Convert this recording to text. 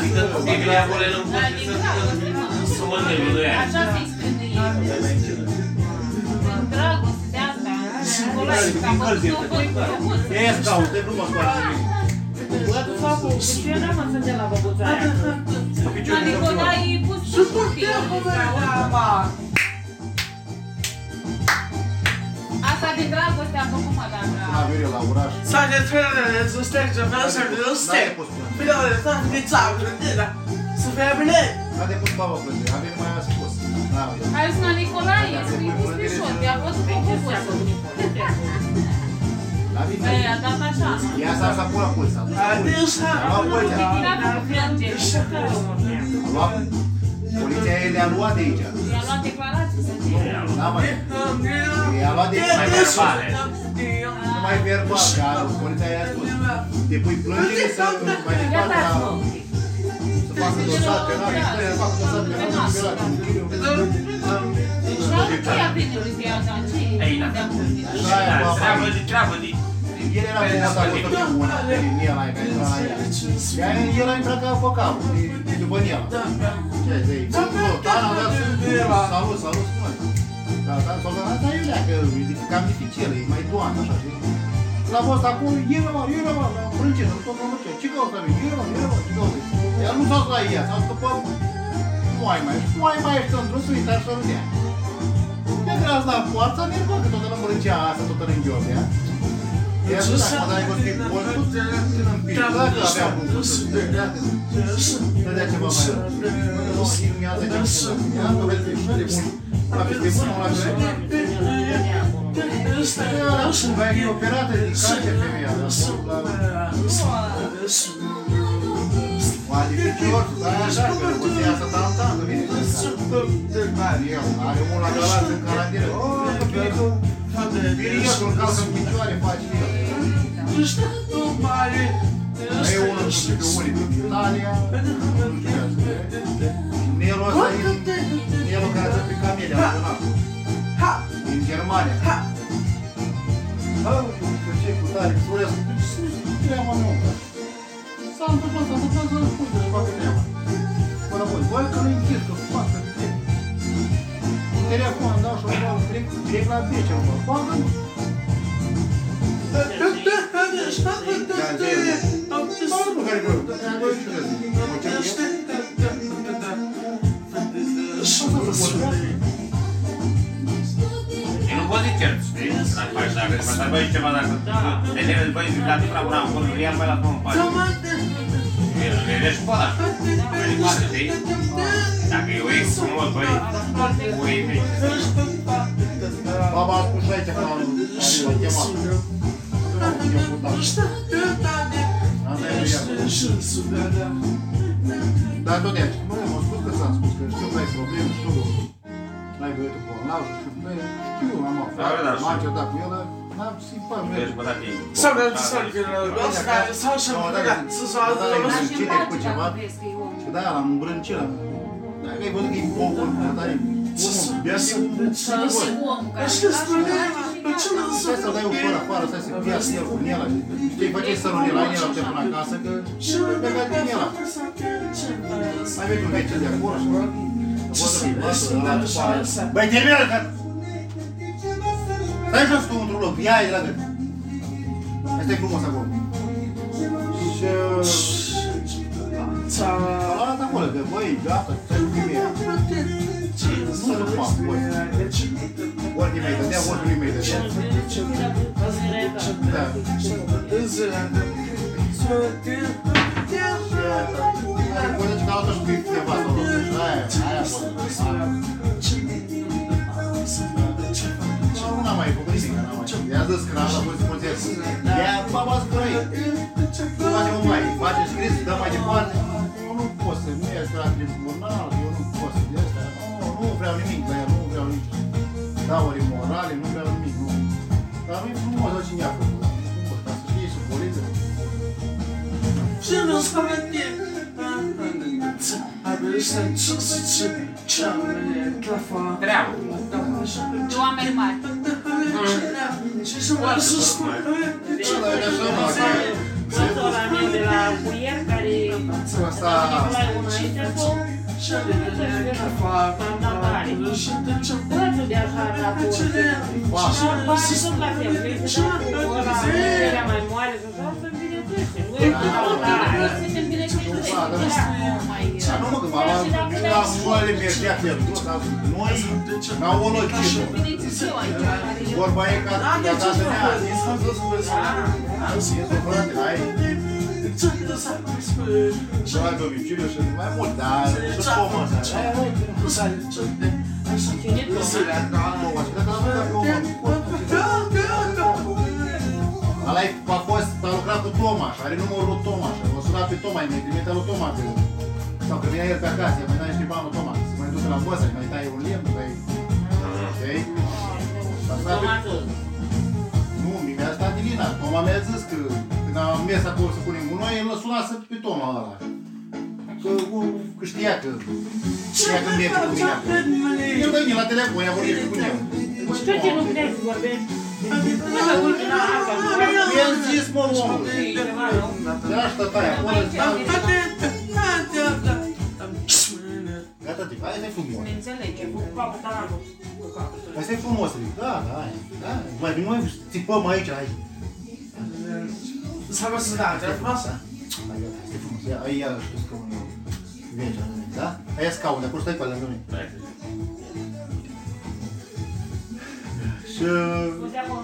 Adică copiii acolo nu pot să să mănâncă lui aia. Așa se exprime ei. Dragoste de asta. Nicolae, că am văzut eu voi cu frumos. E scaut, e frumos foarte bine. Băiatul facu, cu ce n-am înțeles de la băbuța aia? Cu La piciorul de Nicolae e pus Asta de dragoste a făcut mă, dar... La Viorel, la oraș. Sai de trăile, să stai ce vreau să le N-are stai. pus până. Vreau de fapt de țară, de da. Să fie bine. A depus baba plânge, a venit mai a spus. Da, uite. Hai să la Nicolae, să-i pus pe șot, i-a văzut pe cuvânt. La vine. Ei, a dat așa. Ia s-a să pula pulsa. Adeus, A luat poliția. Era cu plânge. A luat. Poliția e le-a luat de aici. I-a luat declarații să zic. Da, mă. I-a luat de aici. Mai verbale. Nu mai verbal, că poliția i-a spus. Te pui plângere să mai departe la... Să facă dosar penal, să facă dosar penal, să Deci la ce a venit lui i-a dat? Ce Ei, da. Treabă de treabă de... El era cu ăsta cu tot una, pe linia la care era la ea. Iar el a intrat ca avocat, de după el. Ce ai zis? Ana, dar salut, salut, spune. Da, dar s-a dat asta e leacă, e cam dificil, e mai doamnă, așa, știi? L-a fost acum, el mă, el mă, la frâncină, tot mă ce, ce caută mine, el mă, el mă, ce caută Iar nu s-a dus la ea, s-a dus după moai mai, moai mai ești într-o suită, așa nu dea. De gras la poarța, mi-e că toată la mărâncea asta, toată în ghiobea. Iar nu dacă mă dai cu tip, o tot în împingi, dacă avea un cuvânt să dea, dădea ceva mai rău. Nu, mi-a dat ceva, mi-a dat ceva, de mult, la peste bună, la peste bună. Vai fi operată din cancer femeia, la Mai de picior, stai așa, că o să iasă tantan, că vine. El are unul la galați în carantieră. Oh, că vine cu... Vine el, îl calcă în picioare, face el. Mai e unul cu pe unii din băi ceva, dacă... De tine îți băi la tipra una, acolo, ia pe la cum faci. E de școala. Mai departe, știi? Dacă e o ex frumos, băi, cu ei mici. Baba a spus și aici că l-am l-am chemat. Asta e ea. Dar tot de aici. Mă, m-am spus că ți-am spus că știu că ai probleme, știu că n-ai băietul bolnav și știu, bă, știu, am Da, da, aflat, știu. m-am certat cu el, dar n-am simpat. Deci, bă, dacă e... Sau de să că asta sau să să să Cine cu ceva? Și da, l-am îmbrâncit. Dacă ai văzut că e bobul, tare, omul, bea și omul, Stai să dai o fără afară, stai să fie el cu Nela. Știi, face sărul Nela, Nela te până acasă, că și plecat din Nela. Mai vezi un vecin de acolo și bă, văd că-i văzut, ăla după aia. Băi, termină, că... Stai jos tu într-un loc, ia de la gât. Asta e frumos acolo. Și... A luat acolo, că băi, gata, din mei dădea. Da. Ai vorbit că altă știi câteva acolo. Aia, aia a fost. Nu n-am mai făcut nimic, n-am mai. I-a zis că n-am fost poliția. Ia, baba, spune Face o mai, face scris, dă mai departe. Eu nu pot să, nu este la tribunal, eu vreau nimic la el, nu vreau nici dauri morale, nu vreau nimic, nu. Dar nu e frumos la cine a făcut. Nu, ca să fie și poliție. Treabă. De oameni mari. Ce la e moale vă spun Este frate, ai și la domiciliu și mai mult, dar și pomă asta. Cine tu? Toma, și dacă l-am mâncat pe omul. Ăla a fost, a lucrat cu Tomaș, are numărul lui Tomaș. O sunat pe Toma, mi-a trimite lui Toma pe Sau că venea el pe acasă, mai dai niște bani lui Tomaș. Să mai ducă la băsă, mai tai un lemn, mai... Știi? S-a sunat pe- Tomatul. Nu, mi-a stat Dilina. Toma mi-a zis că când am mers acolo să punem gunoi, el l-a sunat să pe Toma ăla. Că, că știa că știa că merge cu mine acolo. El dă la telefon, ea vorbește cu el. Ce ce nu puteai să vorbești? Nu mă uit la asta. El zis, mă, omul. Ceva, nu? De asta tai, acolo Gata, tip, hai, e frumos. Ne înțelege. Cu capul taranul. Cu capul. Asta e frumos, Rick. Da, da, hai. Da, mai bine noi țipăm aici, hai. Să vă să da, te frumoasă. Hai, gata, este frumos. Ia, ai iarăși tu scaunul. Vege, da? Aia scaune, acolo stai pe lângă mine. Și... Nu te acolo,